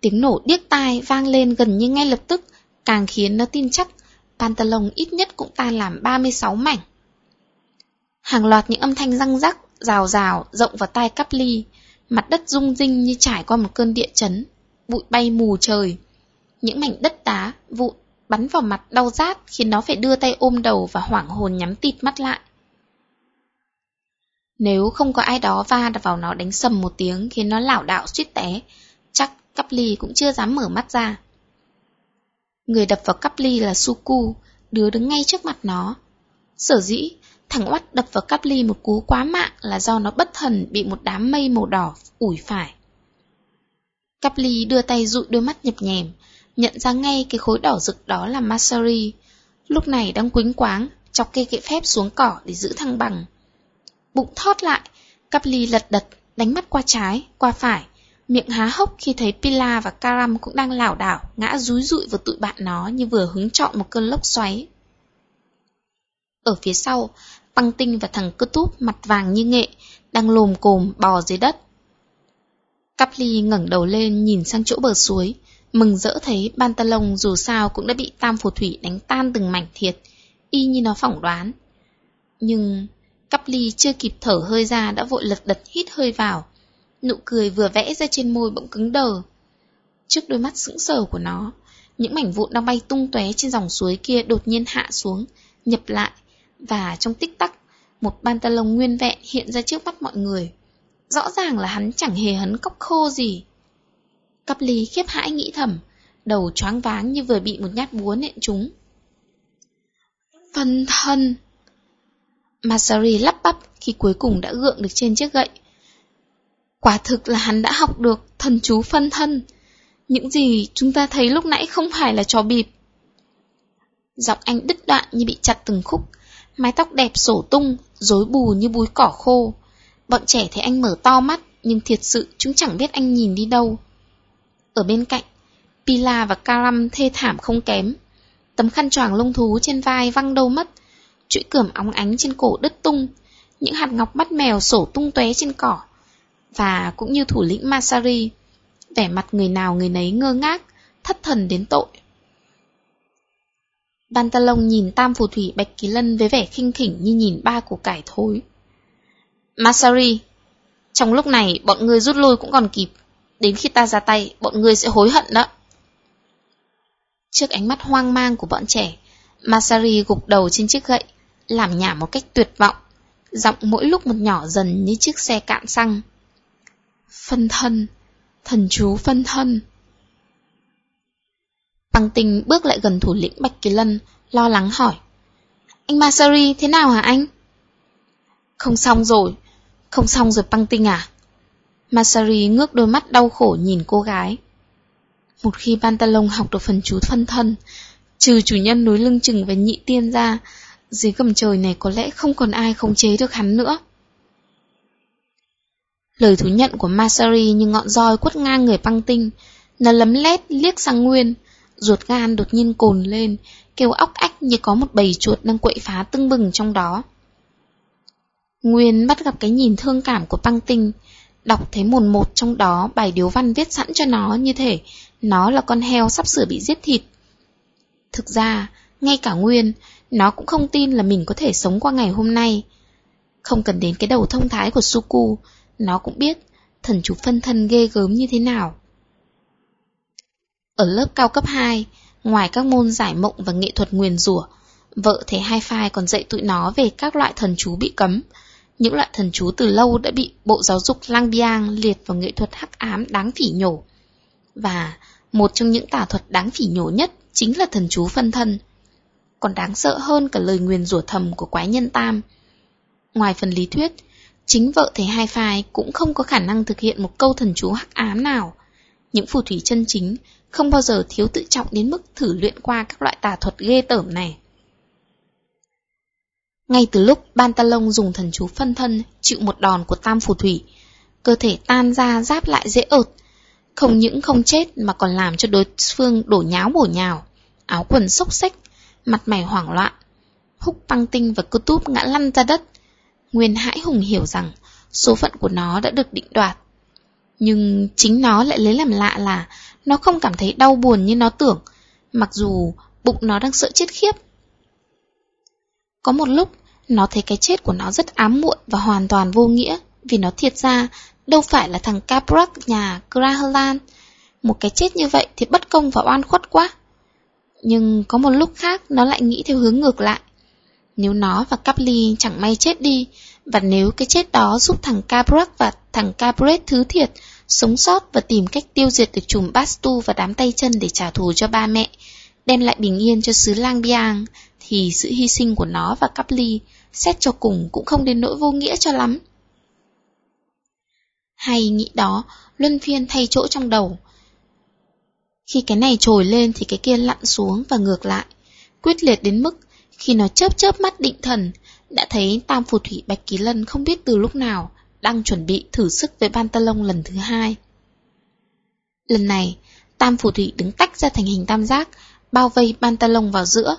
Tiếng nổ điếc tai vang lên gần như ngay lập tức, càng khiến nó tin chắc Pantalon ít nhất cũng tan làm 36 mảnh. Hàng loạt những âm thanh răng rắc, rào rào, rộng vào tai cắp ly, mặt đất rung rinh như trải qua một cơn địa chấn, bụi bay mù trời. Những mảnh đất đá, vụn, bắn vào mặt đau rát khiến nó phải đưa tay ôm đầu và hoảng hồn nhắm tịt mắt lại. Nếu không có ai đó va vào nó đánh sầm một tiếng khiến nó lảo đảo suýt té, chắc cắp ly cũng chưa dám mở mắt ra. Người đập vào cắp ly là Suku, đứa đứng ngay trước mặt nó. Sở dĩ, thằng oắt đập vào cắp ly một cú quá mạng là do nó bất thần bị một đám mây màu đỏ ủi phải. Cắp ly đưa tay dụi đôi mắt nhập nhèm, nhận ra ngay cái khối đỏ rực đó là Masari. Lúc này đang quính quáng, chọc cây kệ phép xuống cỏ để giữ thăng bằng. Bụng thót lại, cắp ly lật đật, đánh mắt qua trái, qua phải, miệng há hốc khi thấy Pila và Karam cũng đang lảo đảo, ngã rúi rụi vào tụi bạn nó như vừa hứng trọn một cơn lốc xoáy. Ở phía sau, Tăng Tinh và thằng cơ túp mặt vàng như nghệ, đang lồm cồm bò dưới đất. Cắp ly ngẩng đầu lên nhìn sang chỗ bờ suối, mừng rỡ thấy Bantalon dù sao cũng đã bị tam phù thủy đánh tan từng mảnh thiệt, y như nó phỏng đoán. Nhưng cắp ly chưa kịp thở hơi ra đã vội lật đật hít hơi vào, Nụ cười vừa vẽ ra trên môi bỗng cứng đờ. Trước đôi mắt sững sờ của nó, những mảnh vụn đang bay tung tóe trên dòng suối kia đột nhiên hạ xuống, nhập lại, và trong tích tắc, một ban ta lông nguyên vẹn hiện ra trước mắt mọi người. Rõ ràng là hắn chẳng hề hấn cốc khô gì. Cắp lý khiếp hãi nghĩ thầm, đầu choáng váng như vừa bị một nhát búa nện trúng. Phân thân! Masari lắp bắp khi cuối cùng đã gượng được trên chiếc gậy, Quả thực là hắn đã học được thần chú phân thân. Những gì chúng ta thấy lúc nãy không phải là trò bịp. Giọng anh đứt đoạn như bị chặt từng khúc, mái tóc đẹp sổ tung, rối bù như búi cỏ khô. Bọn trẻ thấy anh mở to mắt, nhưng thiệt sự chúng chẳng biết anh nhìn đi đâu. Ở bên cạnh, Pila và Karam thê thảm không kém. Tấm khăn choàng lông thú trên vai văng đâu mất, chuỗi cườm óng ánh trên cổ đứt tung, những hạt ngọc bắt mèo sổ tung tóe trên cỏ và cũng như thủ lĩnh Masari, vẻ mặt người nào người nấy ngơ ngác, thất thần đến tội. Bantalong nhìn tam phù thủy Bạch Kỳ Lân với vẻ khinh khỉnh như nhìn ba củ cải thối. Masari, trong lúc này bọn ngươi rút lui cũng còn kịp, đến khi ta ra tay, bọn ngươi sẽ hối hận đó. Trước ánh mắt hoang mang của bọn trẻ, Masari gục đầu trên chiếc gậy, làm nhảm một cách tuyệt vọng, giọng mỗi lúc một nhỏ dần như chiếc xe cạn xăng. Phân thân, thần chú phân thân. Bằng tình bước lại gần thủ lĩnh Bạch Kỳ Lân, lo lắng hỏi. Anh Masari thế nào hả anh? Không xong rồi, không xong rồi băng tinh à? Masari ngước đôi mắt đau khổ nhìn cô gái. Một khi Pantalon học được phần chú phân thân, trừ chủ nhân núi lưng chừng và nhị tiên ra, dưới gầm trời này có lẽ không còn ai khống chế được hắn nữa. Lời thú nhận của Masari như ngọn roi quất ngang người băng tinh. Nó lấm lét liếc sang Nguyên, ruột gan đột nhiên cồn lên, kêu óc ách như có một bầy chuột đang quậy phá tưng bừng trong đó. Nguyên bắt gặp cái nhìn thương cảm của băng tinh, đọc thấy mồn một trong đó bài điếu văn viết sẵn cho nó như thể nó là con heo sắp sửa bị giết thịt. Thực ra, ngay cả Nguyên, nó cũng không tin là mình có thể sống qua ngày hôm nay. Không cần đến cái đầu thông thái của Suku, nó cũng biết thần chú phân thân ghê gớm như thế nào. Ở lớp cao cấp 2, ngoài các môn giải mộng và nghệ thuật nguyền rủa, vợ thầy hai phai còn dạy tụi nó về các loại thần chú bị cấm. Những loại thần chú từ lâu đã bị Bộ Giáo dục Lang Biang liệt vào nghệ thuật hắc ám đáng phỉ nhổ. Và một trong những tà thuật đáng phỉ nhổ nhất chính là thần chú phân thân. Còn đáng sợ hơn cả lời nguyền rủa thầm của quái nhân tam. Ngoài phần lý thuyết, Chính vợ thầy hai phai cũng không có khả năng thực hiện một câu thần chú hắc ám nào. Những phù thủy chân chính không bao giờ thiếu tự trọng đến mức thử luyện qua các loại tà thuật ghê tởm này. Ngay từ lúc Ban Ta Lông dùng thần chú phân thân chịu một đòn của tam phù thủy, cơ thể tan ra giáp lại dễ ợt, không những không chết mà còn làm cho đối phương đổ nháo bổ nhào, áo quần xốc xách, mặt mày hoảng loạn. Húc băng tinh và cơ túp ngã lăn ra đất. Nguyên hãi hùng hiểu rằng số phận của nó đã được định đoạt. Nhưng chính nó lại lấy làm lạ là nó không cảm thấy đau buồn như nó tưởng, mặc dù bụng nó đang sợ chết khiếp. Có một lúc, nó thấy cái chết của nó rất ám muội và hoàn toàn vô nghĩa, vì nó thiệt ra đâu phải là thằng Caprak nhà Grahalan. Một cái chết như vậy thì bất công và oan khuất quá. Nhưng có một lúc khác nó lại nghĩ theo hướng ngược lại. Nếu nó và Capli chẳng may chết đi, và nếu cái chết đó giúp thằng Caprak và thằng Capret thứ thiệt sống sót và tìm cách tiêu diệt được chùm Bastu và đám tay chân để trả thù cho ba mẹ, đem lại bình yên cho xứ Lang Biang, thì sự hy sinh của nó và Caply xét cho cùng cũng không đến nỗi vô nghĩa cho lắm. Hay nghĩ đó, luân phiên thay chỗ trong đầu. Khi cái này trồi lên thì cái kia lặn xuống và ngược lại, quyết liệt đến mức khi nó chớp chớp mắt định thần, đã thấy tam phù thủy Bạch Kỳ Lân không biết từ lúc nào đang chuẩn bị thử sức với ban ta lông lần thứ hai. Lần này, tam phù thủy đứng tách ra thành hình tam giác, bao vây ban ta lông vào giữa.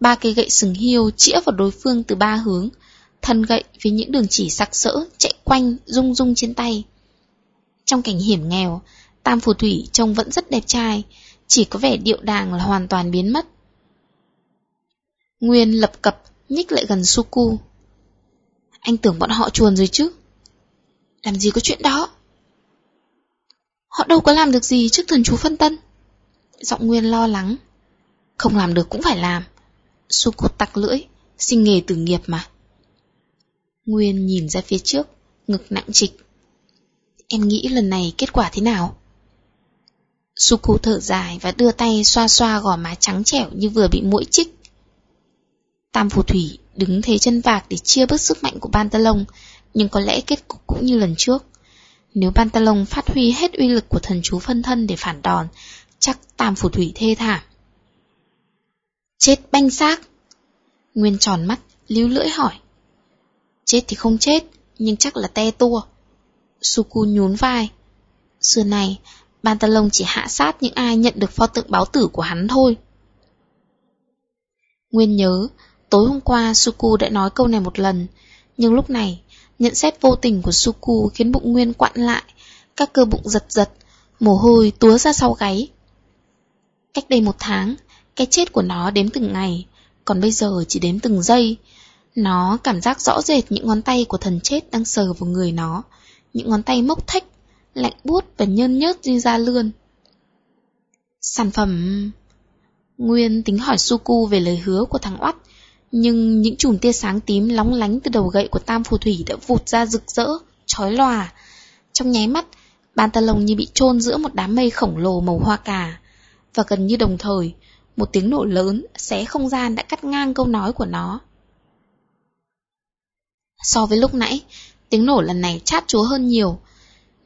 Ba cây gậy sừng hiêu chĩa vào đối phương từ ba hướng, thân gậy với những đường chỉ sặc sỡ chạy quanh rung rung trên tay. Trong cảnh hiểm nghèo, tam phù thủy trông vẫn rất đẹp trai, chỉ có vẻ điệu đàng là hoàn toàn biến mất. Nguyên lập cập nhích lại gần Suku. Anh tưởng bọn họ chuồn rồi chứ? Làm gì có chuyện đó? Họ đâu có làm được gì trước thần chú phân tân. Giọng Nguyên lo lắng. Không làm được cũng phải làm. Suku tặc lưỡi, sinh nghề tử nghiệp mà. Nguyên nhìn ra phía trước, ngực nặng trịch. Em nghĩ lần này kết quả thế nào? Suku thở dài và đưa tay xoa xoa gò má trắng trẻo như vừa bị mũi chích. Tam phù thủy đứng thế chân vạc để chia bớt sức mạnh của Pantalong, nhưng có lẽ kết cục cũng như lần trước. Nếu Pantalong phát huy hết uy lực của thần chú phân thân để phản đòn, chắc tam phù thủy thê thảm. Chết banh xác! Nguyên tròn mắt, líu lưỡi hỏi. Chết thì không chết, nhưng chắc là te tua. Suku nhún vai. Xưa này, ban ta lông chỉ hạ sát những ai nhận được pho tượng báo tử của hắn thôi. Nguyên nhớ, tối hôm qua Suku đã nói câu này một lần, nhưng lúc này, nhận xét vô tình của Suku khiến bụng Nguyên quặn lại, các cơ bụng giật giật, mồ hôi túa ra sau gáy. Cách đây một tháng, cái chết của nó đếm từng ngày, còn bây giờ chỉ đếm từng giây. Nó cảm giác rõ rệt những ngón tay của thần chết đang sờ vào người nó, những ngón tay mốc thách, lạnh buốt và nhơn nhớt như da lươn. Sản phẩm... Nguyên tính hỏi Suku về lời hứa của thằng Oắt, nhưng những chùm tia sáng tím lóng lánh từ đầu gậy của tam phù thủy đã vụt ra rực rỡ, chói lòa. Trong nháy mắt, bàn tà lồng như bị chôn giữa một đám mây khổng lồ màu hoa cà. Và gần như đồng thời, một tiếng nổ lớn xé không gian đã cắt ngang câu nói của nó. So với lúc nãy, tiếng nổ lần này chát chúa hơn nhiều.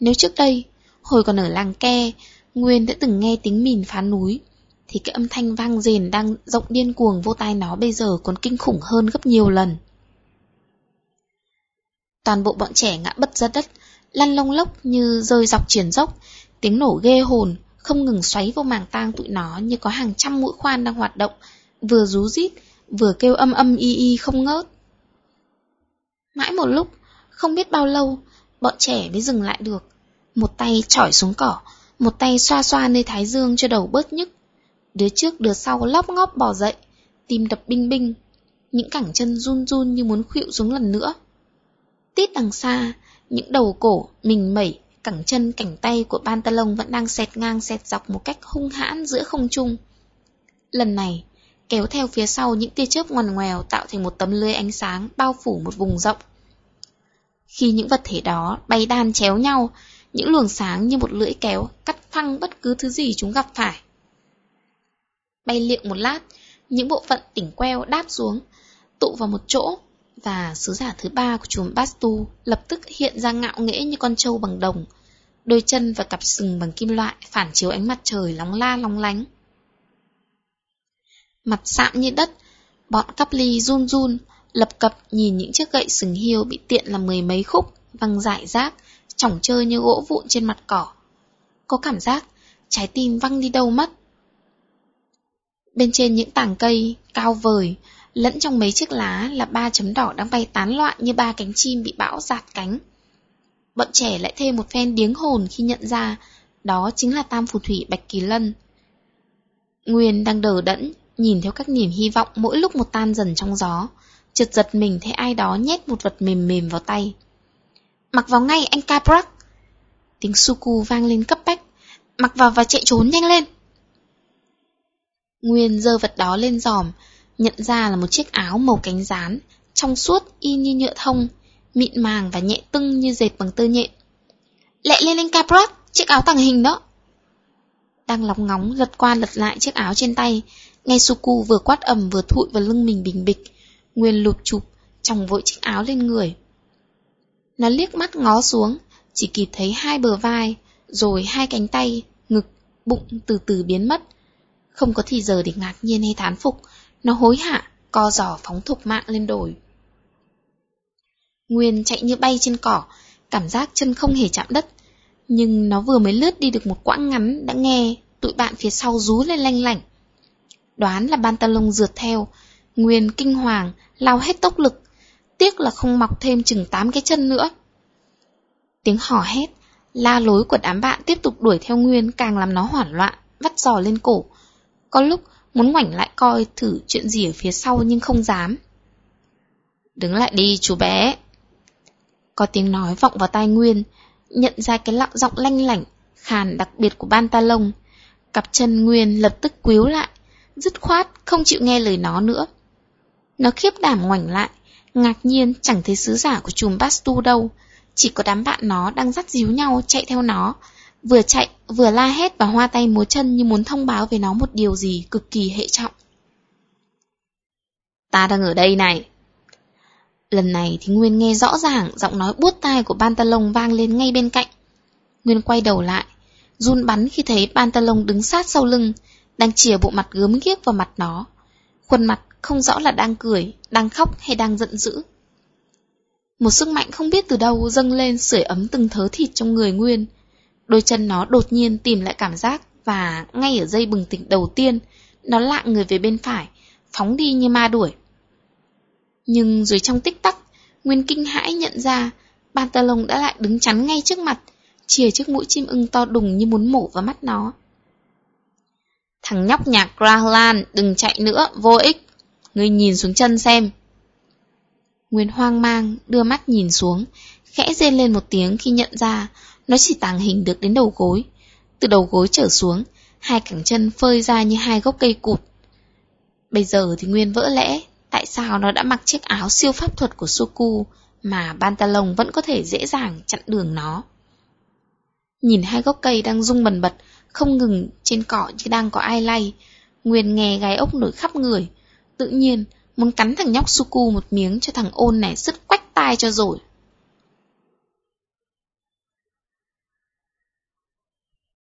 Nếu trước đây, hồi còn ở làng ke, Nguyên đã từng nghe tiếng mìn phá núi, thì cái âm thanh vang rền đang rộng điên cuồng vô tai nó bây giờ còn kinh khủng hơn gấp nhiều lần. Toàn bộ bọn trẻ ngã bất ra đất, lăn lông lốc như rơi dọc triển dốc, tiếng nổ ghê hồn, không ngừng xoáy vô màng tang tụi nó như có hàng trăm mũi khoan đang hoạt động, vừa rú rít, vừa kêu âm âm y y không ngớt. Mãi một lúc, không biết bao lâu, bọn trẻ mới dừng lại được. Một tay chỏi xuống cỏ, một tay xoa xoa nơi thái dương cho đầu bớt nhức. Đứa trước đứa sau lóc ngóp bò dậy, tim đập binh binh, những cẳng chân run run như muốn khuỵu xuống lần nữa. Tít đằng xa, những đầu cổ, mình mẩy, cẳng chân cẳng tay của pantalon vẫn đang xẹt ngang xẹt dọc một cách hung hãn giữa không trung. Lần này, kéo theo phía sau những tia chớp ngoằn ngoèo tạo thành một tấm lưới ánh sáng bao phủ một vùng rộng. Khi những vật thể đó bay đan chéo nhau, những luồng sáng như một lưỡi kéo cắt phăng bất cứ thứ gì chúng gặp phải. Bay liệng một lát, những bộ phận tỉnh queo đáp xuống, tụ vào một chỗ, và sứ giả thứ ba của chùm Bastu lập tức hiện ra ngạo nghễ như con trâu bằng đồng, đôi chân và cặp sừng bằng kim loại phản chiếu ánh mặt trời lóng la lóng lánh. Mặt sạm như đất, bọn cắp ly run run, lập cập nhìn những chiếc gậy sừng hiêu bị tiện là mười mấy khúc, văng rải rác, chỏng chơi như gỗ vụn trên mặt cỏ. Có cảm giác trái tim văng đi đâu mất. Bên trên những tảng cây, cao vời, lẫn trong mấy chiếc lá là ba chấm đỏ đang bay tán loạn như ba cánh chim bị bão giạt cánh. Bọn trẻ lại thêm một phen điếng hồn khi nhận ra đó chính là tam phù thủy Bạch Kỳ Lân. Nguyên đang đờ đẫn, nhìn theo các niềm hy vọng mỗi lúc một tan dần trong gió, chợt giật mình thấy ai đó nhét một vật mềm mềm vào tay. Mặc vào ngay anh Caprak! Tiếng Suku vang lên cấp bách, mặc vào và chạy trốn nhanh lên! Nguyên dơ vật đó lên giòm, nhận ra là một chiếc áo màu cánh rán, trong suốt y như nhựa thông, mịn màng và nhẹ tưng như dệt bằng tơ nhện. Lẹ lên lên Caprot chiếc áo tàng hình đó! Đang lóng ngóng lật qua lật lại chiếc áo trên tay, nghe Suku vừa quát ầm vừa thụi vào lưng mình bình bịch, Nguyên lụp chụp, chồng vội chiếc áo lên người. Nó liếc mắt ngó xuống, chỉ kịp thấy hai bờ vai, rồi hai cánh tay, ngực, bụng từ từ biến mất. Không có thì giờ để ngạc nhiên hay thán phục, nó hối hả, co giò phóng thục mạng lên đồi. Nguyên chạy như bay trên cỏ, cảm giác chân không hề chạm đất. Nhưng nó vừa mới lướt đi được một quãng ngắn đã nghe tụi bạn phía sau rú lên lanh lảnh. Đoán là ban ta lông rượt theo, Nguyên kinh hoàng, lao hết tốc lực. Tiếc là không mọc thêm chừng 8 cái chân nữa. Tiếng hò hét, la lối của đám bạn tiếp tục đuổi theo Nguyên càng làm nó hoảng loạn, vắt giò lên cổ. Có lúc muốn ngoảnh lại coi thử chuyện gì ở phía sau nhưng không dám. Đứng lại đi chú bé. Có tiếng nói vọng vào tai Nguyên, nhận ra cái lọng giọng lanh lảnh, khàn đặc biệt của ban ta lông. Cặp chân Nguyên lập tức quíu lại, dứt khoát không chịu nghe lời nó nữa. Nó khiếp đảm ngoảnh lại, ngạc nhiên chẳng thấy sứ giả của chùm Bastu đâu, chỉ có đám bạn nó đang dắt díu nhau chạy theo nó, vừa chạy vừa la hét và hoa tay múa chân như muốn thông báo về nó một điều gì cực kỳ hệ trọng. Ta đang ở đây này. Lần này thì Nguyên nghe rõ ràng giọng nói buốt tai của Bantalong vang lên ngay bên cạnh. Nguyên quay đầu lại, run bắn khi thấy Bantalong đứng sát sau lưng, đang chìa bộ mặt gớm ghiếc vào mặt nó. Khuôn mặt không rõ là đang cười, đang khóc hay đang giận dữ. Một sức mạnh không biết từ đâu dâng lên sưởi ấm từng thớ thịt trong người Nguyên. Đôi chân nó đột nhiên tìm lại cảm giác và ngay ở dây bừng tỉnh đầu tiên, nó lạng người về bên phải, phóng đi như ma đuổi. Nhưng rồi trong tích tắc, Nguyên kinh hãi nhận ra Pantalon đã lại đứng chắn ngay trước mặt, chìa chiếc mũi chim ưng to đùng như muốn mổ vào mắt nó. Thằng nhóc nhạc Grahlan, đừng chạy nữa, vô ích. Ngươi nhìn xuống chân xem. Nguyên hoang mang, đưa mắt nhìn xuống, khẽ rên lên một tiếng khi nhận ra nó chỉ tàng hình được đến đầu gối. Từ đầu gối trở xuống, hai cẳng chân phơi ra như hai gốc cây cụt. Bây giờ thì Nguyên vỡ lẽ, tại sao nó đã mặc chiếc áo siêu pháp thuật của Suku mà Bantalon vẫn có thể dễ dàng chặn đường nó. Nhìn hai gốc cây đang rung bần bật, không ngừng trên cỏ như đang có ai lay, Nguyên nghe gai ốc nổi khắp người, tự nhiên muốn cắn thằng nhóc Suku một miếng cho thằng ôn này sứt quách tai cho rồi.